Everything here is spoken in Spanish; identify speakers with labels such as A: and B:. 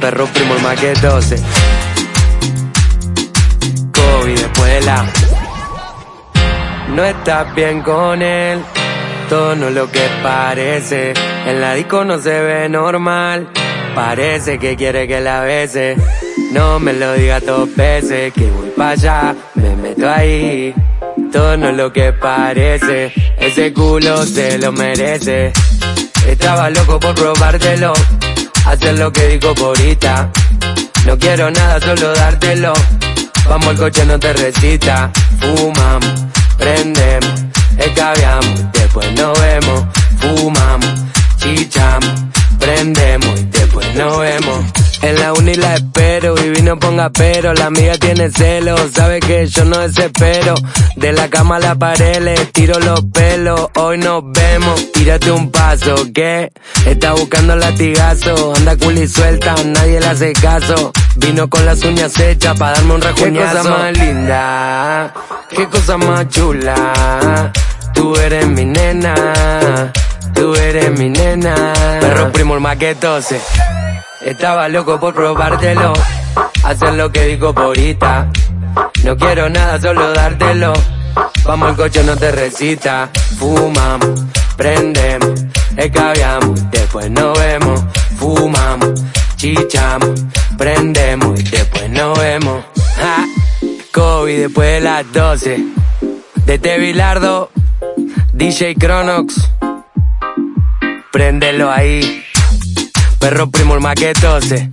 A: Perro primo el más que 12. COVID después de la. No estás bien con él, todo no es lo que parece. En la disco no se ve normal, parece que quiere que la bese. No me lo diga dos veces, que voy para allá, me meto ahí. Todo no es lo que parece, ese culo se lo merece. Estaba loco por probártelo, hacer lo que digo por ahorita. No quiero nada, solo dártelo. Vamos al coche, no te recita. Fumamos, prendemos, escabiamos, después nos vemos. Fumamos, chichamos, prendemos y después nos vemos. En la uni la espero, y no ponga pero, la amiga tiene celos, sabe que yo no desespero. De la cama a la pared le tiro los pelos, hoy nos vemos, tírate un paso, que está buscando latigazo, anda cool y suelta, nadie le hace caso. Vino con las uñas hechas para darme un rejuñazo. Qué cosa más linda, qué cosa más chula, tú eres mi nena. Tú eres mi nena. Perro primo el maquetose. Estaba loco por probártelo, hacer lo que digo por ahorita. No quiero nada, solo dártelo. Vamos al coche, no te recita. Fumamos, prendemos, escabiamos, después nos vemos. Fumamos, chichamos, prendemos y después nos vemos. Ja. COVID después de las 12. De Tevilardo, DJ Cronox. Préndelo ahí. Perro primo el maquetose.